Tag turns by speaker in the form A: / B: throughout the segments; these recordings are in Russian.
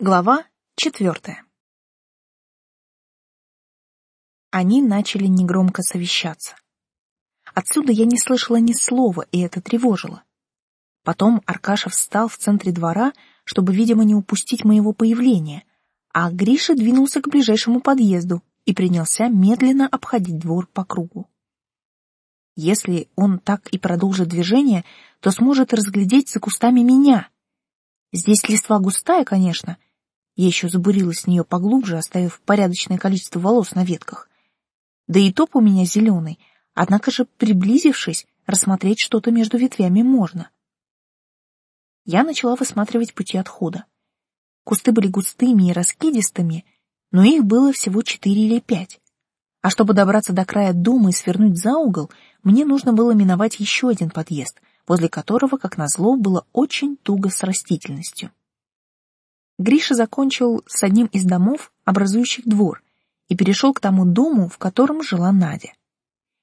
A: Глава четвертая. Они начали негромко совещаться. Отсюда я не слышала ни слова, и это тревожило. Потом Аркаша встал в центре двора, чтобы, видимо, не упустить моего появления, а Гриша двинулся к ближайшему подъезду и принялся медленно обходить двор по кругу. Если он так и продолжит движение, то сможет разглядеть за кустами меня. Здесь листва густая, конечно, — я еще забурилась с нее поглубже, оставив порядочное количество волос на ветках. Да и топ у меня зеленый, однако же, приблизившись, рассмотреть что-то между ветвями можно. Я начала высматривать пути отхода. Кусты были густыми и раскидистыми, но их было всего четыре или пять. А чтобы добраться до края дома и свернуть за угол, мне нужно было миновать еще один подъезд, возле которого, как назло, было очень туго с растительностью. Гриша закончил с одним из домов, образующих двор, и перешел к тому дому, в котором жила Надя.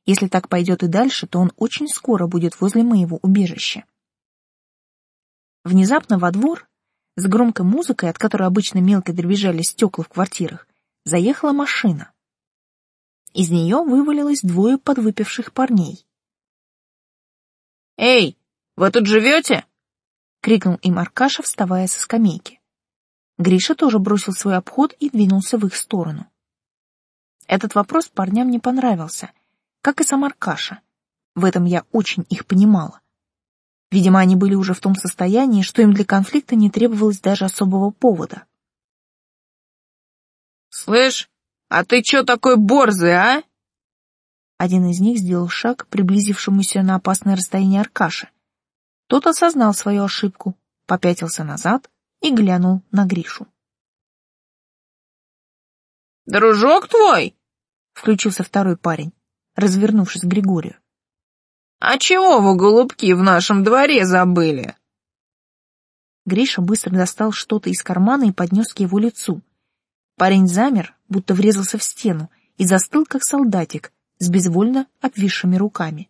A: Если так пойдет и дальше, то он очень скоро будет возле моего убежища. Внезапно во двор, с громкой музыкой, от которой обычно мелко дребезжали стекла в квартирах, заехала машина. Из нее вывалилось двое подвыпивших парней.
B: «Эй, вы тут живете?»
A: — крикнул им Аркаша, вставая со скамейки. Гриша тоже бросил свой обход и двинулся в их сторону. Этот вопрос парням не понравился, как и сам Аркаша. В этом я очень их понимала. Видимо, они были уже в том состоянии, что им для конфликта не требовалось даже особого повода.
B: «Слышь, а ты чё такой борзый, а?»
A: Один из них сделал шаг к приблизившемуся на опасное расстояние Аркаше. Тот осознал свою ошибку, попятился назад и глянул на Гришу.
B: «Дружок твой?»
A: — включился второй парень, развернувшись к Григорию.
B: «А чего вы, голубки, в нашем дворе забыли?»
A: Гриша быстро достал что-то из кармана и поднес к его лицу. Парень замер, будто врезался в стену, и застыл, как солдатик, с безвольно обвисшими руками.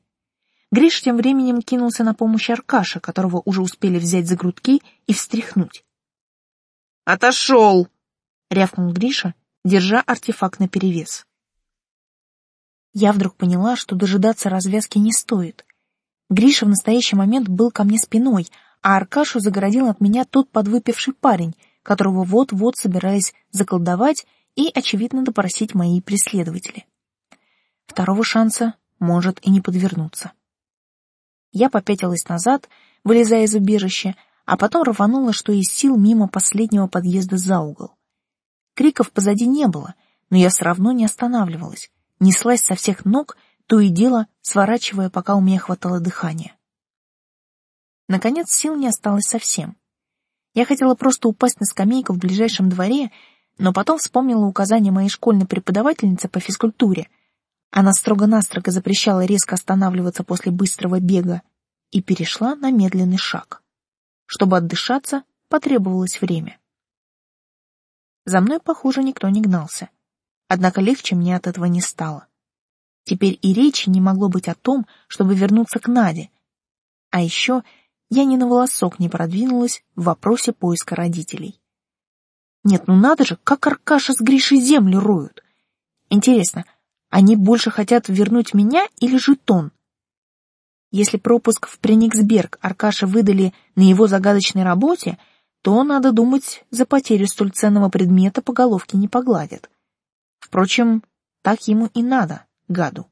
A: Гриша тем временем кинулся на помощь Аркаша, которого уже успели взять за грудки и встряхнуть.
B: Отошел!
A: рявкнул Гриша, держа артефакт наперевес. Я вдруг поняла, что дожидаться развязки не стоит. Гриша в настоящий момент был ко мне спиной, а Аркашу загородил от меня тот подвыпивший парень, которого вот-вот собираясь заколдовать и, очевидно, допросить мои преследователи. Второго шанса может и не подвернуться. Я попятилась назад, вылезая из убежища, а потом рванула, что из сил, мимо последнего подъезда за угол. Криков позади не было, но я все равно не останавливалась, неслась со всех ног, то и дело сворачивая, пока у меня хватало дыхания. Наконец сил не осталось совсем. Я хотела просто упасть на скамейку в ближайшем дворе, но потом вспомнила указание моей школьной преподавательницы по физкультуре. Она строго-настрого запрещала резко останавливаться после быстрого бега и перешла на медленный шаг. Чтобы отдышаться, потребовалось время. За мной, похоже, никто не гнался. Однако легче мне от этого не стало. Теперь и речи не могло быть о том, чтобы вернуться к Наде. А еще я ни на волосок не продвинулась в вопросе поиска родителей. Нет, ну надо же, как Аркаша с Гришей землю роют. Интересно, они больше хотят вернуть меня или жетон? Если пропуск в Прениксберг Аркаша выдали на его загадочной работе, то, надо думать, за потерю столь ценного предмета по головке не погладят. Впрочем, так ему и надо, гаду.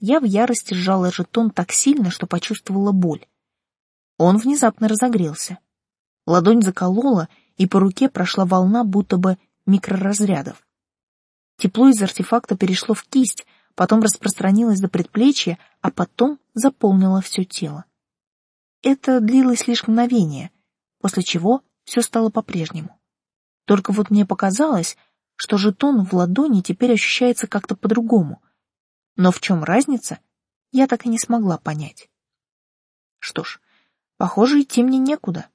A: Я в ярости сжала жетон так сильно, что почувствовала боль. Он внезапно разогрелся. Ладонь заколола, и по руке прошла волна будто бы микроразрядов. Тепло из артефакта перешло в кисть, потом распространилась до предплечья, а потом заполнила все тело. Это длилось лишь мгновение, после чего все стало по-прежнему. Только вот мне показалось, что жетон в ладони теперь ощущается как-то по-другому. Но в чем разница, я так и не смогла понять. Что ж, похоже, идти мне некуда.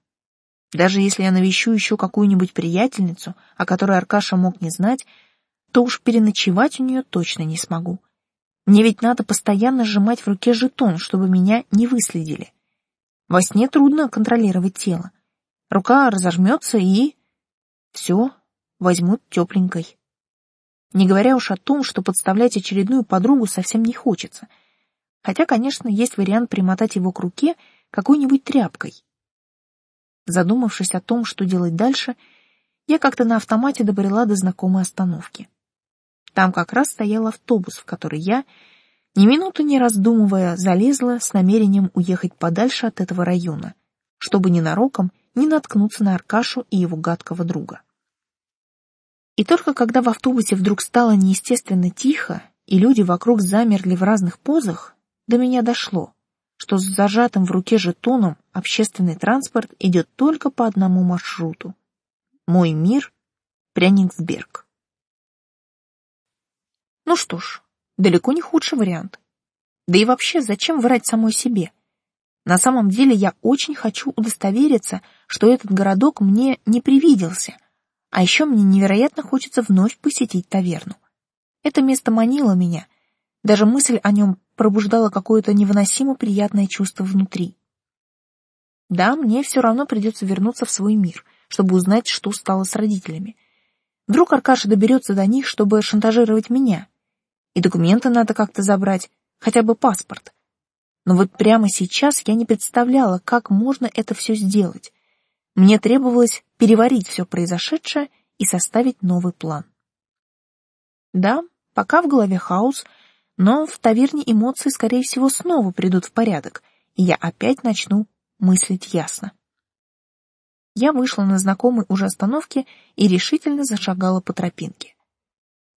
A: Даже если я навещу еще какую-нибудь приятельницу, о которой Аркаша мог не знать, то уж переночевать у нее точно не смогу. Мне ведь надо постоянно сжимать в руке жетон, чтобы меня не выследили. Во сне трудно контролировать тело. Рука разожмется и... Все, возьмут тепленькой. Не говоря уж о том, что подставлять очередную подругу совсем не хочется. Хотя, конечно, есть вариант примотать его к руке какой-нибудь тряпкой. Задумавшись о том, что делать дальше, я как-то на автомате добрела до знакомой остановки. Там как раз стоял автобус, в который я, ни минуты не раздумывая, залезла с намерением уехать подальше от этого района, чтобы ненароком не наткнуться на Аркашу и его гадкого друга. И только когда в автобусе вдруг стало неестественно тихо, и люди вокруг замерли в разных позах, до меня дошло, что с зажатым в руке жетоном общественный транспорт идет только по одному маршруту. Мой мир — Пряниксберг. Ну что ж, далеко не худший вариант. Да и вообще, зачем врать самой себе? На самом деле я очень хочу удостовериться, что этот городок мне не привиделся, а еще мне невероятно хочется вновь посетить таверну. Это место манило меня, даже мысль о нем пробуждала какое-то невыносимо приятное чувство внутри. Да, мне все равно придется вернуться в свой мир, чтобы узнать, что стало с родителями. Вдруг Аркаша доберется до них, чтобы шантажировать меня. И документы надо как-то забрать, хотя бы паспорт. Но вот прямо сейчас я не представляла, как можно это все сделать. Мне требовалось переварить все произошедшее и составить новый план. Да, пока в голове хаос, но в таверне эмоции, скорее всего, снова придут в порядок, и я опять начну мыслить ясно. Я вышла на знакомой уже остановке и решительно зашагала по тропинке.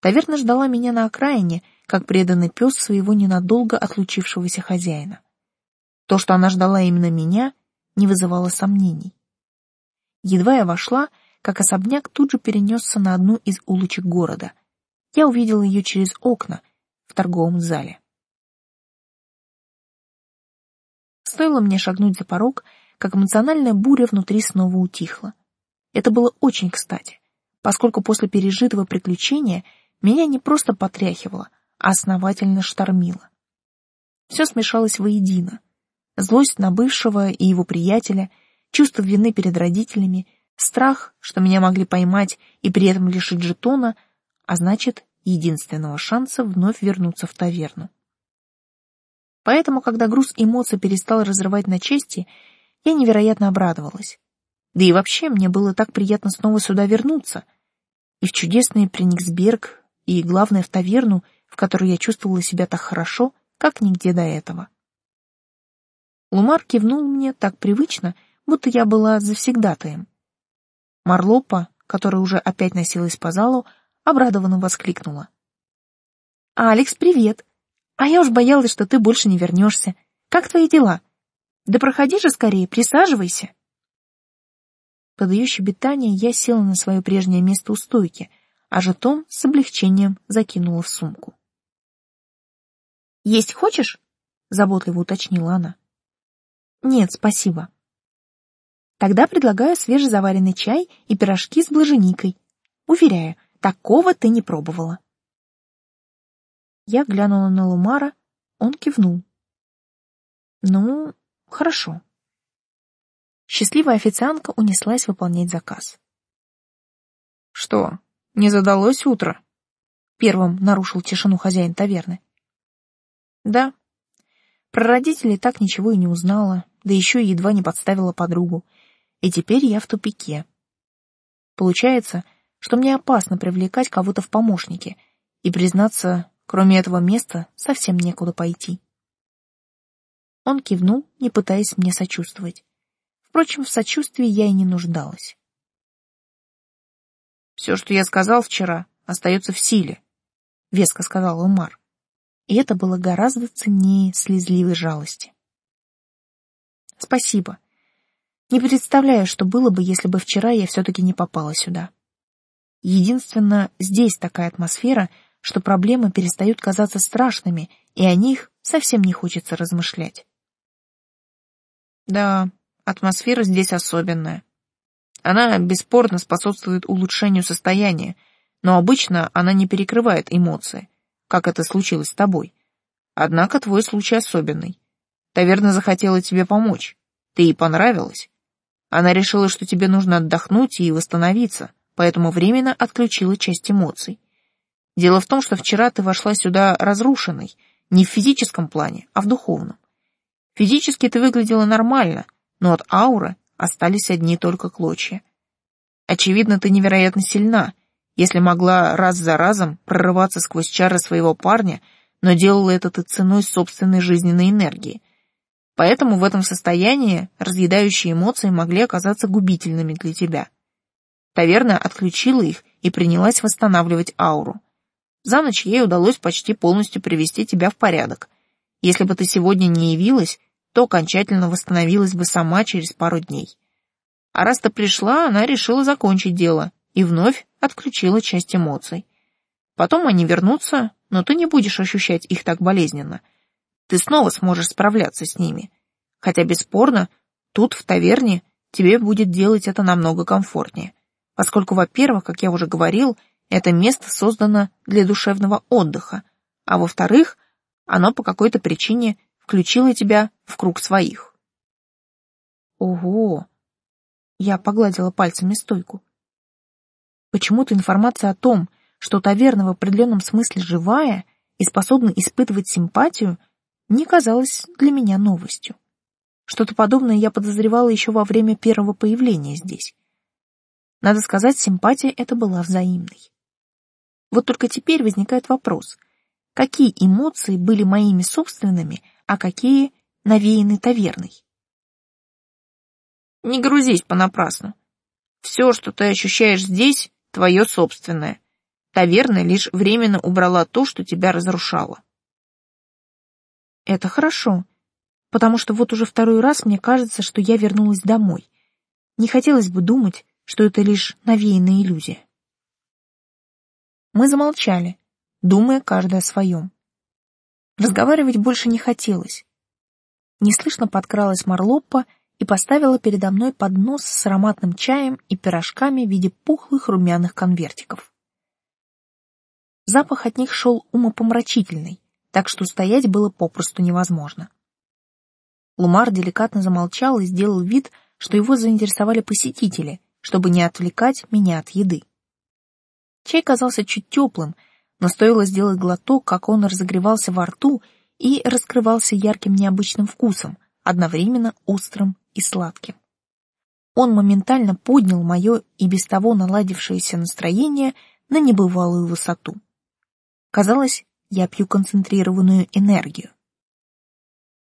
A: Таверна ждала меня на окраине, как преданный пес своего ненадолго отлучившегося хозяина. То, что она ждала именно меня, не вызывало сомнений. Едва я вошла, как особняк тут же перенесся на одну из улочек города. Я увидела ее через окна в торговом зале. Стоило мне шагнуть за порог, как эмоциональная буря внутри снова утихла. Это было очень кстати, поскольку после пережитого приключения меня не просто потряхивало, а основательно штормило. Все смешалось воедино. Злость на бывшего и его приятеля, чувство вины перед родителями, страх, что меня могли поймать и при этом лишить жетона, а значит, единственного шанса вновь вернуться в таверну. Поэтому, когда груз эмоций перестал разрывать на части, я невероятно обрадовалась. Да и вообще мне было так приятно снова сюда вернуться. И в чудесный Прениксберг, и, главное, в таверну, в которой я чувствовала себя так хорошо, как нигде до этого. Лумар кивнул мне так привычно, будто я была завсегдатаем. Марлопа, которая уже опять носилась по залу, обрадованно воскликнула. «Алекс, привет! А я уж боялась, что ты больше не вернешься. Как твои дела? Да проходи же скорее, присаживайся. Под ее щебетание я села на свое прежнее место у стойки, а жетон с облегчением закинула в сумку. «Есть хочешь?» — заботливо уточнила она. «Нет, спасибо». «Тогда предлагаю свежезаваренный чай и пирожки с блаженикой. Уверяю, такого ты не пробовала». Я глянула на Лумара, он кивнул. Ну, хорошо. Счастливая официантка унеслась выполнять заказ.
B: Что, не задалось утро?
A: Первым нарушил тишину хозяин таверны. Да. Про родителей так ничего и не узнала, да еще и едва не подставила подругу. И теперь я в тупике. Получается, что мне опасно привлекать кого-то в помощники, и, признаться, Кроме этого места совсем некуда пойти. Он кивнул, не пытаясь мне сочувствовать. Впрочем, в сочувствии я и не нуждалась.
B: «Все, что я сказал вчера, остается в силе», — веско сказал Умар.
A: И это было гораздо ценнее слезливой жалости. «Спасибо. Не представляю, что было бы, если бы вчера я все-таки не попала сюда. Единственно, здесь такая атмосфера — что проблемы перестают казаться страшными, и о них совсем не хочется размышлять.
B: Да, атмосфера здесь особенная. Она бесспорно способствует улучшению состояния, но обычно она не перекрывает эмоции, как это случилось с тобой. Однако твой случай особенный. Таверна захотела тебе помочь. Ты ей понравилась. Она решила, что тебе нужно отдохнуть и восстановиться, поэтому временно отключила часть эмоций. Дело в том, что вчера ты вошла сюда разрушенной, не в физическом плане, а в духовном. Физически ты выглядела нормально, но от ауры остались одни только клочья. Очевидно, ты невероятно сильна, если могла раз за разом прорываться сквозь чары своего парня, но делала это ты ценой собственной жизненной энергии. Поэтому в этом состоянии разъедающие эмоции могли оказаться губительными для тебя. Таверна отключила их и принялась восстанавливать ауру. За ночь ей удалось почти полностью привести тебя в порядок. Если бы ты сегодня не явилась, то окончательно восстановилась бы сама через пару дней. А раз ты пришла, она решила закончить дело и вновь отключила часть эмоций. Потом они вернутся, но ты не будешь ощущать их так болезненно. Ты снова сможешь справляться с ними. Хотя, бесспорно, тут, в таверне, тебе будет делать это намного комфортнее. Поскольку, во-первых, как я уже говорил, это место создано для душевного отдыха, а во-вторых, оно по какой-то причине включило тебя в круг своих.
A: Ого! Я погладила пальцами стойку. Почему-то информация о том, что таверна в определенном смысле живая и способна испытывать симпатию, не казалась для меня новостью. Что-то подобное я подозревала еще во время первого появления здесь. Надо сказать, симпатия эта была взаимной. Вот только теперь возникает вопрос, какие эмоции были моими собственными, а какие навеяны таверной?
B: Не грузись понапрасну. Все, что ты ощущаешь здесь, твое собственное. Таверна лишь временно убрала то, что тебя разрушало.
A: Это хорошо, потому что вот уже второй раз мне кажется, что я вернулась домой. Не хотелось бы думать, что это лишь навеянная иллюзия. Мы замолчали, думая каждый о своем. Разговаривать больше не хотелось. Неслышно подкралась Марлоппа и поставила передо мной поднос с ароматным чаем и пирожками в виде пухлых румяных конвертиков. Запах от них шел умопомрачительный, так что стоять было попросту невозможно. Лумар деликатно замолчал и сделал вид, что его заинтересовали посетители, чтобы не отвлекать меня от еды. Чай казался чуть теплым, но стоило сделать глоток, как он разогревался во рту и раскрывался ярким необычным вкусом, одновременно острым и сладким. Он моментально поднял мое и без того наладившееся настроение на небывалую высоту. Казалось, я пью концентрированную энергию.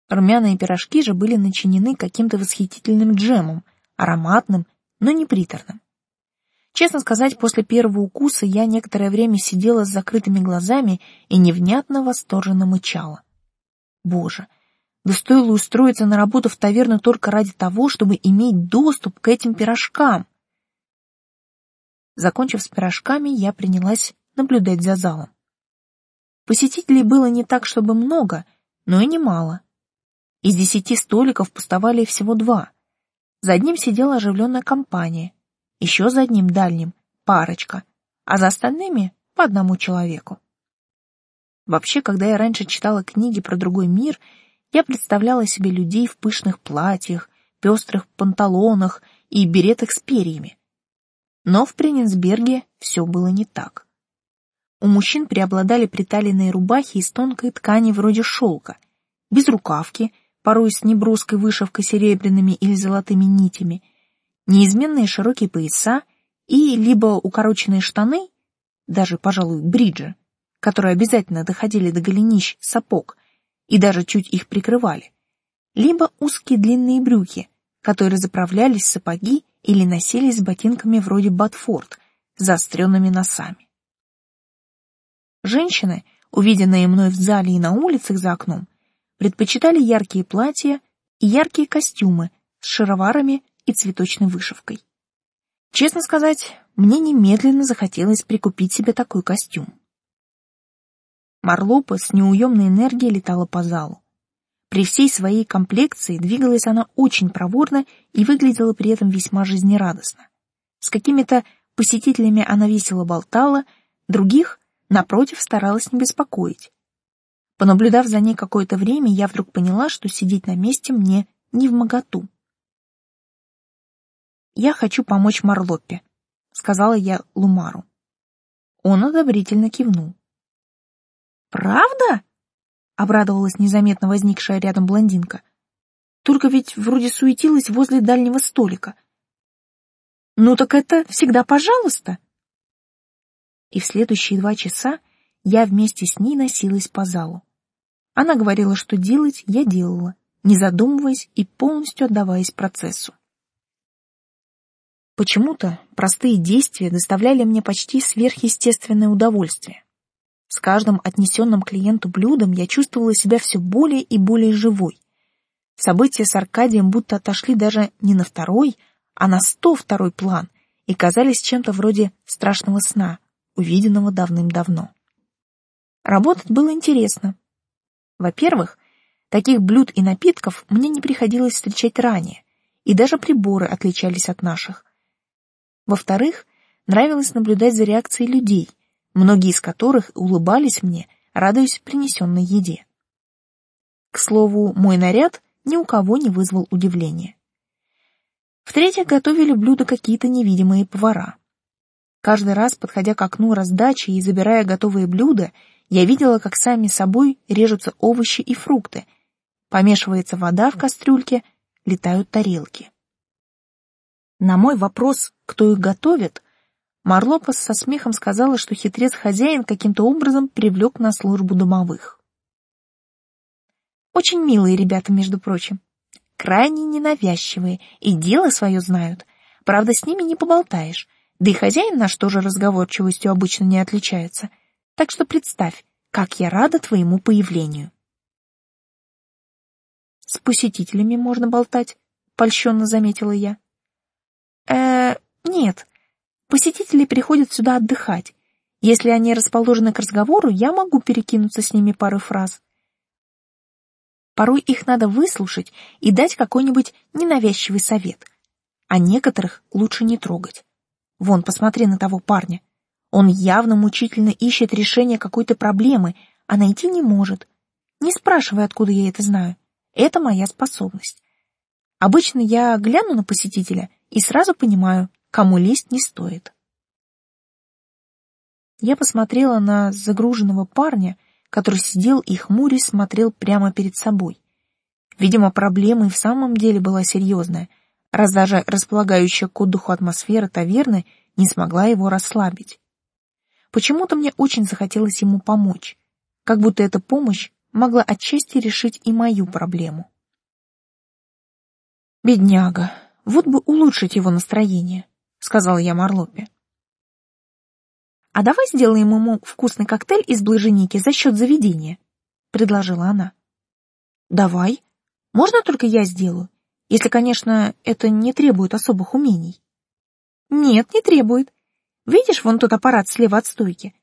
A: Румяные пирожки же были начинены каким-то восхитительным джемом, ароматным, но не приторным. Честно сказать, после первого укуса я некоторое время сидела с закрытыми глазами и невнятно восторженно мычала. Боже, да стоило устроиться на работу в таверну только ради того, чтобы иметь доступ к этим пирожкам. Закончив с пирожками, я принялась наблюдать за залом. Посетителей было не так, чтобы много, но и немало. Из десяти столиков пустовали всего два. За одним сидела оживленная компания еще за одним дальним парочка, а за остальными по одному человеку. Вообще, когда я раньше читала книги про другой мир, я представляла себе людей в пышных платьях, пестрых панталонах и беретах с перьями. Но в Пренинсберге все было не так. У мужчин преобладали приталенные рубахи из тонкой ткани вроде шелка, без рукавки, порой с неброской вышивкой серебряными или золотыми нитями — неизменные широкие пояса и либо укороченные штаны, даже, пожалуй, бриджи, которые обязательно доходили до голенищ сапог и даже чуть их прикрывали, либо узкие длинные брюки, которые заправлялись сапоги или носились с ботинками вроде ботфорд с заостренными носами. Женщины, увиденные мной в зале и на улицах за окном, предпочитали яркие платья и яркие костюмы с шароварами и цветочной вышивкой. Честно сказать, мне немедленно захотелось прикупить себе такой костюм. Марлопа с неуемной энергией летала по залу. При всей своей комплекции двигалась она очень проворно и выглядела при этом весьма жизнерадостно. С какими-то посетителями она весело болтала, других, напротив, старалась не беспокоить. Понаблюдав за ней какое-то время, я вдруг поняла, что сидеть на месте мне не в моготу. «Я хочу помочь Марлоппе», — сказала я Лумару. Он одобрительно кивнул. «Правда?» — обрадовалась незаметно возникшая рядом блондинка. «Только ведь вроде суетилась возле дальнего столика». «Ну так это всегда пожалуйста». И в следующие два часа я вместе с ней носилась по залу. Она говорила, что делать я делала, не задумываясь и полностью отдаваясь процессу. Почему-то простые действия доставляли мне почти сверхъестественное удовольствие. С каждым отнесенным клиенту блюдом я чувствовала себя все более и более живой. События с Аркадием будто отошли даже не на второй, а на сто второй план и казались чем-то вроде страшного сна, увиденного давным-давно. Работать было интересно. Во-первых, таких блюд и напитков мне не приходилось встречать ранее, и даже приборы отличались от наших. Во-вторых, нравилось наблюдать за реакцией людей, многие из которых улыбались мне, радуясь принесенной еде. К слову, мой наряд ни у кого не вызвал удивления. В-третьих, готовили блюда какие-то невидимые повара. Каждый раз, подходя к окну раздачи и забирая готовые блюда, я видела, как сами собой режутся овощи и фрукты, помешивается вода в кастрюльке, летают тарелки. На мой вопрос, кто их готовит, Марлопас со смехом сказала, что хитрец-хозяин каким-то образом привлек на службу домовых. Очень милые ребята, между прочим. Крайне ненавязчивые и дело свое знают. Правда, с ними не поболтаешь. Да и хозяин наш тоже разговорчивостью обычно не отличается. Так что представь, как я рада твоему появлению. С посетителями можно болтать, польщенно заметила я. Э, нет, Посетители приходят сюда отдыхать. Если они расположены к разговору, я могу перекинуться с ними парой фраз. Порой их надо выслушать и дать какой-нибудь ненавязчивый совет. А некоторых лучше не трогать. Вон, посмотри на того парня. Он явно мучительно ищет решение какой-то проблемы, а найти не может. Не спрашивай, откуда я это знаю. Это моя способность. Обычно я гляну на посетителя и сразу понимаю, кому лезть не стоит. Я посмотрела на загруженного парня, который сидел и хмурясь смотрел прямо перед собой. Видимо, проблема и в самом деле была серьезная, раз даже располагающая к отдыху атмосфера таверны не смогла его расслабить. Почему-то мне очень захотелось ему помочь, как будто эта помощь могла отчасти решить и мою проблему. Бедняга, вот бы улучшить его настроение. — сказала я Марлопе. «А давай сделаем ему вкусный коктейль из блаженики за счет заведения», — предложила она. «Давай. Можно только я сделаю, если, конечно, это не требует особых умений». «Нет, не требует. Видишь вон тот аппарат слева от стойки?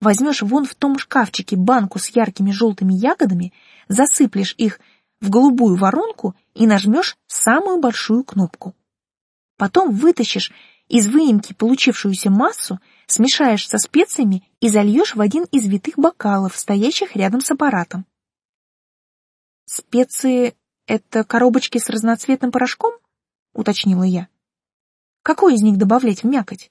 A: Возьмешь вон в том шкафчике банку с яркими желтыми ягодами, засыплешь их в голубую воронку и нажмешь самую большую кнопку. Потом вытащишь из выемки получившуюся массу смешаешь со специями и зальешь в один из витых бокалов, стоящих рядом с аппаратом. «Специи — это коробочки с разноцветным порошком?» — уточнила я. «Какой из них добавлять в мякоть?»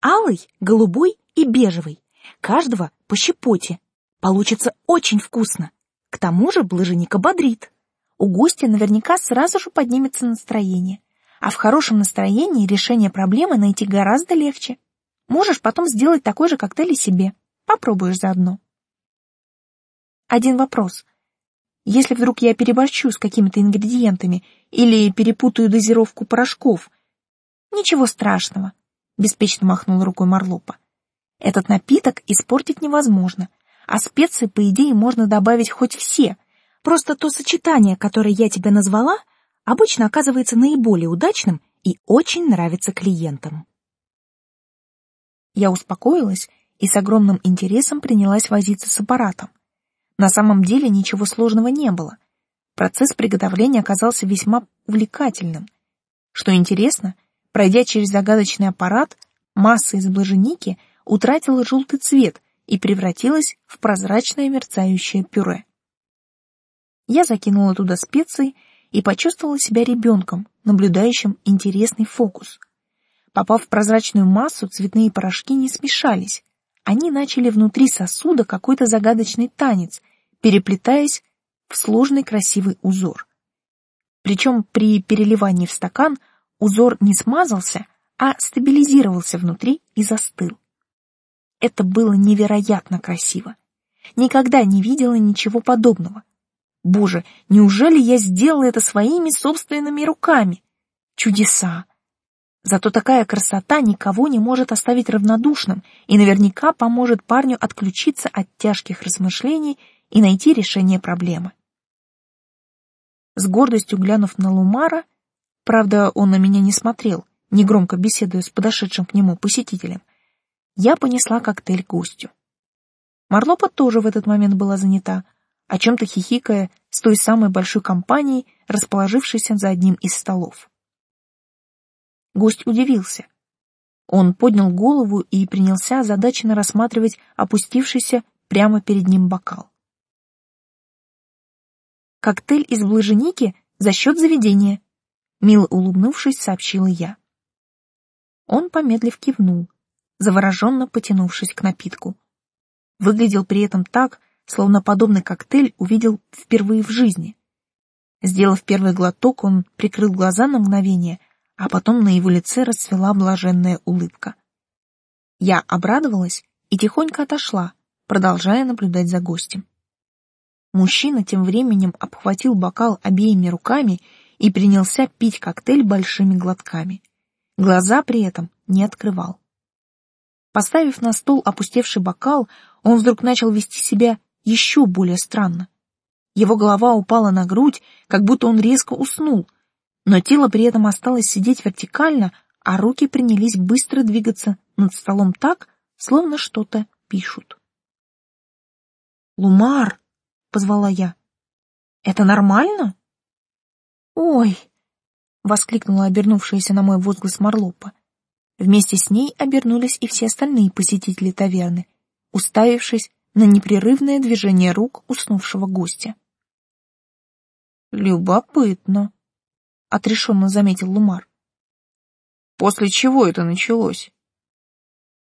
A: «Алый, голубой и бежевый. Каждого по щепоте. Получится очень вкусно. К тому же блаженика бодрит. У гостя наверняка сразу же поднимется настроение а в хорошем настроении решение проблемы найти гораздо легче. Можешь потом сделать такой же коктейль и себе. Попробуешь заодно. Один вопрос. Если вдруг я переборщу с какими-то ингредиентами или перепутаю дозировку порошков, ничего страшного, беспечно махнул рукой Марлопа. Этот напиток испортить невозможно, а специи, по идее, можно добавить хоть все. Просто то сочетание, которое я тебе назвала — обычно оказывается наиболее удачным и очень нравится клиентам. Я успокоилась и с огромным интересом принялась возиться с аппаратом. На самом деле ничего сложного не было. Процесс приготовления оказался весьма увлекательным. Что интересно, пройдя через загадочный аппарат, масса из блаженики утратила желтый цвет и превратилась в прозрачное мерцающее пюре. Я закинула туда специи и почувствовала себя ребенком, наблюдающим интересный фокус. Попав в прозрачную массу, цветные порошки не смешались. Они начали внутри сосуда какой-то загадочный танец, переплетаясь в сложный красивый узор. Причем при переливании в стакан узор не смазался, а стабилизировался внутри и застыл. Это было невероятно красиво. Никогда не видела ничего подобного. Боже, неужели я сделала это своими собственными руками? Чудеса! Зато такая красота никого не может оставить равнодушным и наверняка поможет парню отключиться от тяжких размышлений и найти решение проблемы. С гордостью глянув на Лумара, правда, он на меня не смотрел, негромко беседуя с подошедшим к нему посетителем, я понесла коктейль гостю. Марлопа тоже в этот момент была занята, о чем-то хихикая с той самой большой компанией, расположившейся за одним из столов. Гость удивился. Он поднял голову и принялся озадаченно рассматривать опустившийся прямо перед ним бокал. «Коктейль из блаженики за счет заведения», — мило улыбнувшись, сообщила я. Он, помедлив, кивнул, завороженно потянувшись к напитку. Выглядел при этом так, словно подобный коктейль увидел впервые в жизни. Сделав первый глоток, он прикрыл глаза на мгновение, а потом на его лице расцвела блаженная улыбка. Я обрадовалась и тихонько отошла, продолжая наблюдать за гостем. Мужчина тем временем обхватил бокал обеими руками и принялся пить коктейль большими глотками. Глаза при этом не открывал. Поставив на стол опустевший бокал, он вдруг начал вести себя еще более странно. Его голова упала на грудь, как будто он резко уснул, но тело при этом осталось сидеть вертикально, а руки принялись быстро двигаться над столом так, словно что-то пишут. «Лумар!» — позвала я. «Это нормально?» «Ой!» — воскликнула обернувшаяся на мой возглас Марлопа. Вместе с ней обернулись и все остальные посетители таверны, уставившись на непрерывное движение рук уснувшего гостя. «Любопытно», — отрешенно заметил Лумар. «После чего это началось?»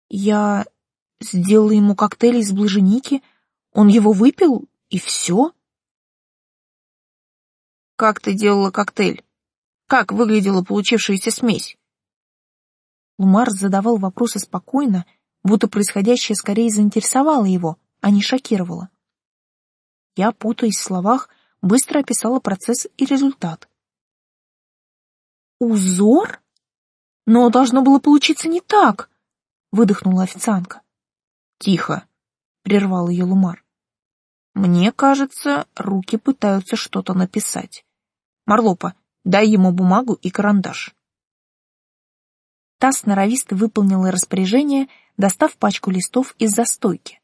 A: «Я сделала ему коктейль из блаженики, он его выпил, и все?» «Как ты делала коктейль? Как выглядела получившаяся смесь?» Лумар задавал вопросы спокойно, будто происходящее скорее заинтересовало его, а не шокировало. Я, путаясь в словах, быстро описала процесс и результат. «Узор? Но должно было получиться не так!» — выдохнула официантка. «Тихо!» — прервал ее Лумар. «Мне кажется, руки пытаются что-то написать. Марлопа, дай ему бумагу и карандаш». Та сноровисто выполнила распоряжение, достав пачку листов из застойки.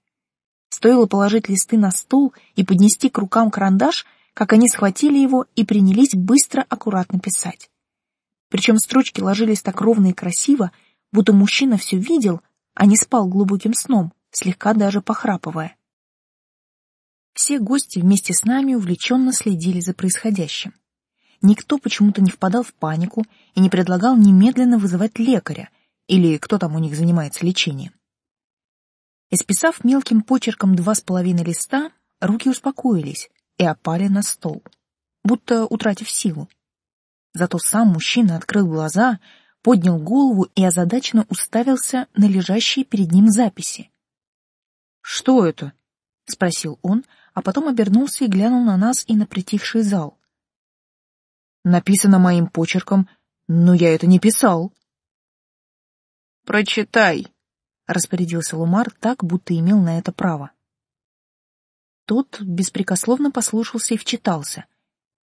A: Стоило положить листы на стол и поднести к рукам карандаш, как они схватили его и принялись быстро, аккуратно писать. Причем строчки ложились так ровно и красиво, будто мужчина все видел, а не спал глубоким сном, слегка даже похрапывая. Все гости вместе с нами увлеченно следили за происходящим. Никто почему-то не впадал в панику и не предлагал немедленно вызывать лекаря или кто там у них занимается лечением. Исписав мелким почерком два с половиной листа, руки успокоились и опали на стол, будто утратив силу. Зато сам мужчина открыл глаза, поднял голову и озадаченно уставился на лежащие перед ним записи. «Что это?» — спросил он, а потом обернулся и глянул на нас и на притихший зал. «Написано моим почерком, но я это не писал». «Прочитай», — распорядился Лумар так, будто имел на это право. Тот беспрекословно послушался и вчитался.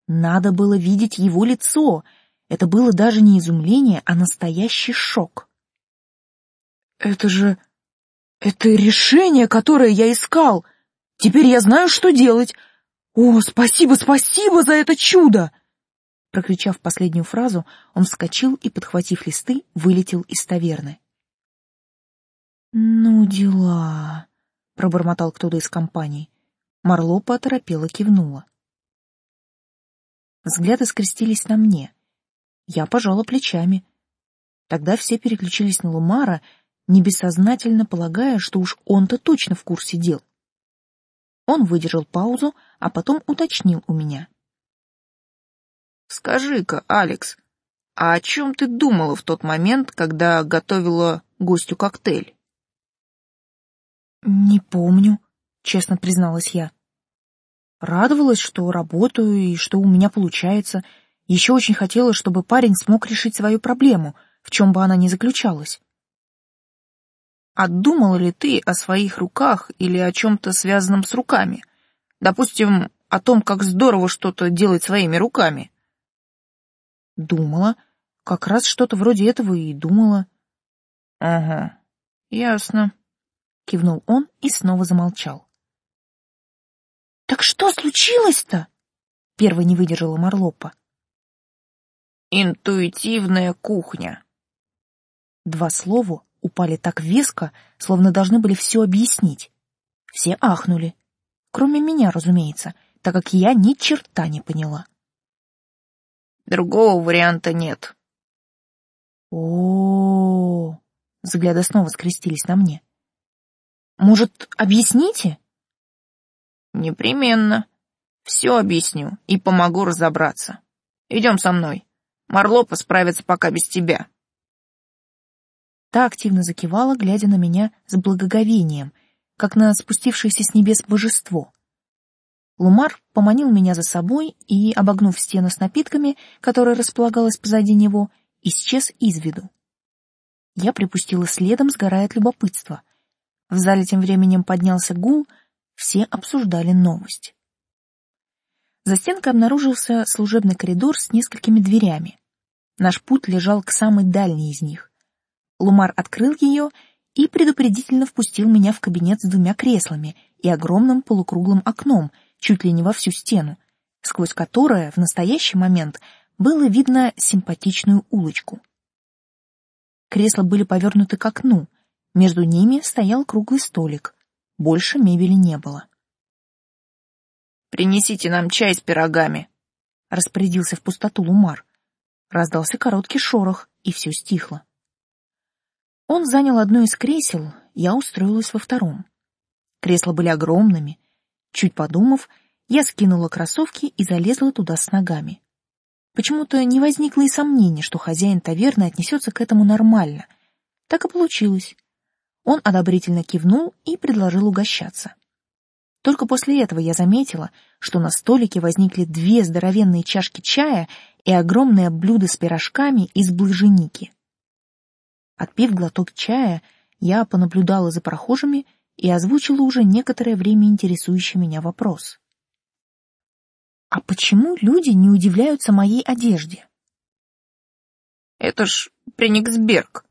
A: Надо было видеть его лицо. Это было даже не изумление, а настоящий шок. «Это же... это решение, которое я искал! Теперь я знаю, что делать! О, спасибо, спасибо за это чудо!» Прокричав последнюю фразу, он вскочил и, подхватив листы, вылетел из таверны. «Ну, дела», — пробормотал кто-то из компании. Марло поторопела кивнула. Взгляды скрестились на мне. Я пожала плечами. Тогда все переключились на Лумара, небессознательно полагая, что уж он-то точно в курсе дел. Он выдержал паузу, а потом уточнил у меня.
B: «Скажи-ка, Алекс, а о чем ты думала в тот момент, когда готовила гостю коктейль?»
A: «Не помню», — честно призналась я. Радовалась, что работаю и что у меня получается. Еще очень хотела, чтобы парень смог решить свою проблему, в чем бы она ни заключалась.
B: А думала ли ты о своих руках или о чем-то связанном с руками? Допустим, о том, как здорово что-то делать своими руками.
A: Думала. Как раз что-то вроде этого и думала.
B: Ага, ясно.
A: Кивнул он и снова замолчал. Так что случилось-то? Первой не выдержала Марлопа.
B: Интуитивная кухня.
A: Два слова упали так веско, словно должны были все объяснить. Все ахнули. Кроме меня, разумеется, так как я ни черта не поняла.
B: Другого варианта нет.
A: О, -о, -о, -о взгляды снова скрестились на мне. Может, объясните?
B: Непременно. Все объясню и помогу разобраться. Идем со мной. Марлопа справится пока без тебя.
A: Та активно закивала, глядя на меня с благоговением, как на спустившееся с небес божество. Лумар поманил меня за собой и, обогнув стену с напитками, которая располагалась позади него, исчез из виду. Я припустила следом, сгорая от любопытства. В зале тем временем поднялся гул, все обсуждали новость. За стенкой обнаружился служебный коридор с несколькими дверями. Наш путь лежал к самой дальней из них. Лумар открыл ее и предупредительно впустил меня в кабинет с двумя креслами и огромным полукруглым окном, чуть ли не во всю стену, сквозь которое в настоящий момент было видно симпатичную улочку. Кресла были повернуты к окну, между ними стоял круглый столик. Больше мебели не было.
B: «Принесите нам чай с пирогами», — распорядился в пустоту Лумар.
A: Раздался короткий шорох, и все стихло. Он занял одно из кресел, я устроилась во втором. Кресла были огромными. Чуть подумав, я скинула кроссовки и залезла туда с ногами. Почему-то не возникло и сомнений, что хозяин таверны отнесется к этому нормально. Так и получилось. Он одобрительно кивнул и предложил угощаться. Только после этого я заметила, что на столике возникли две здоровенные чашки чая и огромное блюдо с пирожками из блаженики. Отпив глоток чая, я понаблюдала за прохожими и озвучила уже некоторое время интересующий меня вопрос. А почему люди не удивляются моей одежде?
B: Это ж Прениксберг,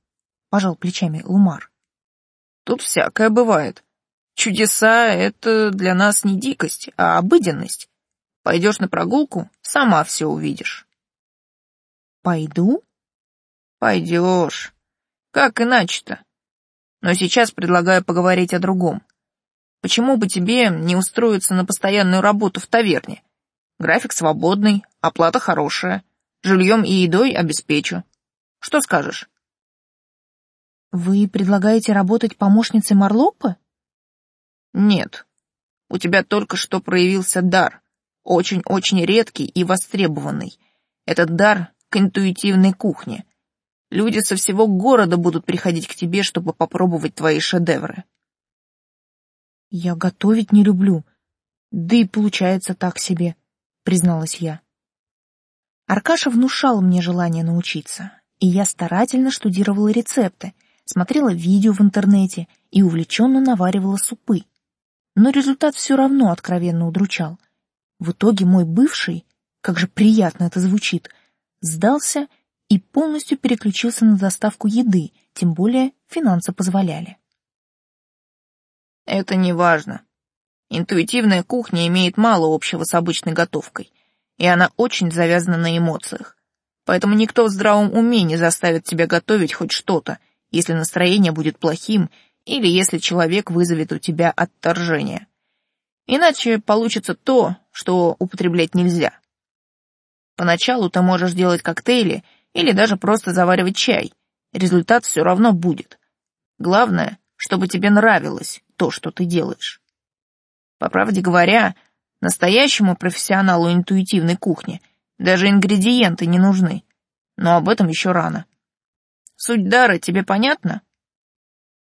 A: пожал плечами Лумар.
B: Тут всякое бывает. Чудеса — это для нас не дикость, а обыденность. Пойдешь на прогулку, сама все увидишь.
A: Пойду?
B: Пойдешь. Как иначе-то? Но сейчас предлагаю поговорить о другом. Почему бы тебе не устроиться на постоянную работу в таверне? График свободный, оплата хорошая, жильем и едой обеспечу. Что скажешь?
A: Вы предлагаете работать помощницей Марлопы?
B: Нет. У тебя только что проявился дар, очень-очень редкий и востребованный. Этот дар к интуитивной кухне. Люди со всего города будут приходить к тебе, чтобы попробовать твои шедевры.
A: Я готовить не люблю, да и получается так себе, призналась я. Аркаша внушал мне желание научиться, и я старательно штудировала рецепты, смотрела видео в интернете и увлеченно наваривала супы. Но результат все равно откровенно удручал. В итоге мой бывший, как же приятно это звучит, сдался и полностью переключился на доставку еды, тем более финансы позволяли.
B: Это не важно. Интуитивная кухня имеет мало общего с обычной готовкой, и она очень завязана на эмоциях. Поэтому никто в здравом уме не заставит тебя готовить хоть что-то, если настроение будет плохим или если человек вызовет у тебя отторжение. Иначе получится то, что употреблять нельзя. Поначалу ты можешь делать коктейли или даже просто заваривать чай. Результат все равно будет. Главное, чтобы тебе нравилось то, что ты делаешь. По правде говоря, настоящему профессионалу интуитивной кухни даже ингредиенты не нужны. Но об этом еще рано. Суть дара тебе понятна?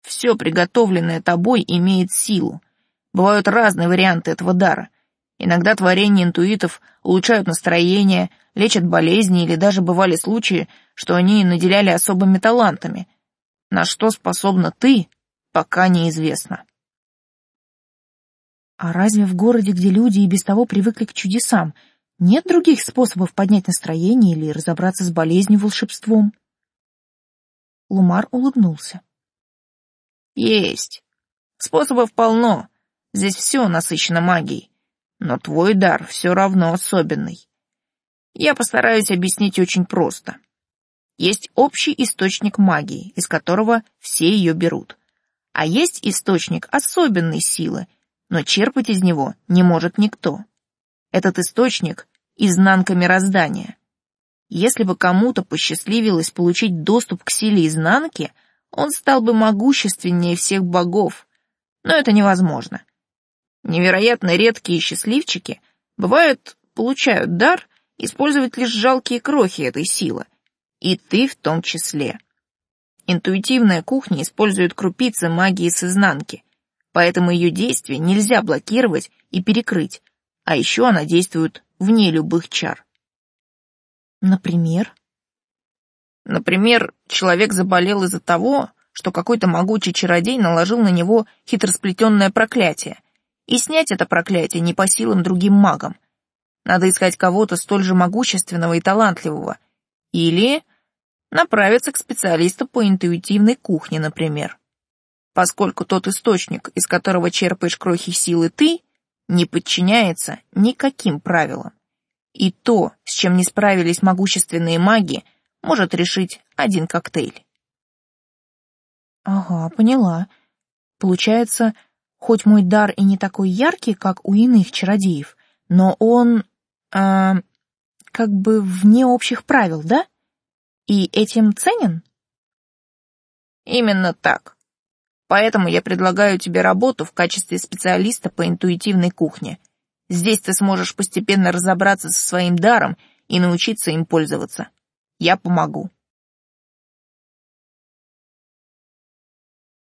B: Все приготовленное тобой имеет силу. Бывают разные варианты этого дара. Иногда творения интуитов улучшают настроение, лечат болезни или даже бывали случаи, что они наделяли особыми талантами. На что способна ты, пока неизвестно.
A: А разве в городе, где люди и без того привыкли к чудесам, нет других способов поднять настроение или разобраться с болезнью волшебством? Лумар улыбнулся.
B: Есть. Способов полно. Здесь все насыщено магией. Но твой дар все равно особенный. Я постараюсь объяснить очень просто. Есть общий источник магии, из которого все ее берут. А есть источник особенной силы, но черпать из него не может никто. Этот источник — изнанка мироздания. Если бы кому-то посчастливилось получить доступ к силе изнанки, он стал бы могущественнее всех богов. Но это невозможно. Невероятно редкие счастливчики, бывают, получают дар использовать лишь жалкие крохи этой силы. И ты в том числе. Интуитивная кухня использует крупицы магии с изнанки, поэтому ее действие нельзя блокировать и перекрыть, а еще она действует вне любых чар.
A: Например?
B: Например, человек заболел из-за того, что какой-то могучий чародей наложил на него хитросплетенное проклятие, и снять это проклятие не по силам другим магам. Надо искать кого-то столь же могущественного и талантливого. Или направиться к специалисту по интуитивной кухне, например. Поскольку тот источник, из которого черпаешь крохи силы ты, не подчиняется никаким правилам. И то, с чем не справились могущественные маги, может решить один коктейль.
A: Ага, поняла. Получается, хоть мой дар и не такой яркий, как у иных чародеев, но он, э, как бы вне общих правил, да? И этим ценен?
B: Именно так. Поэтому я предлагаю тебе работу в качестве специалиста по интуитивной кухне. Здесь ты сможешь постепенно разобраться со своим даром и научиться им пользоваться. Я помогу.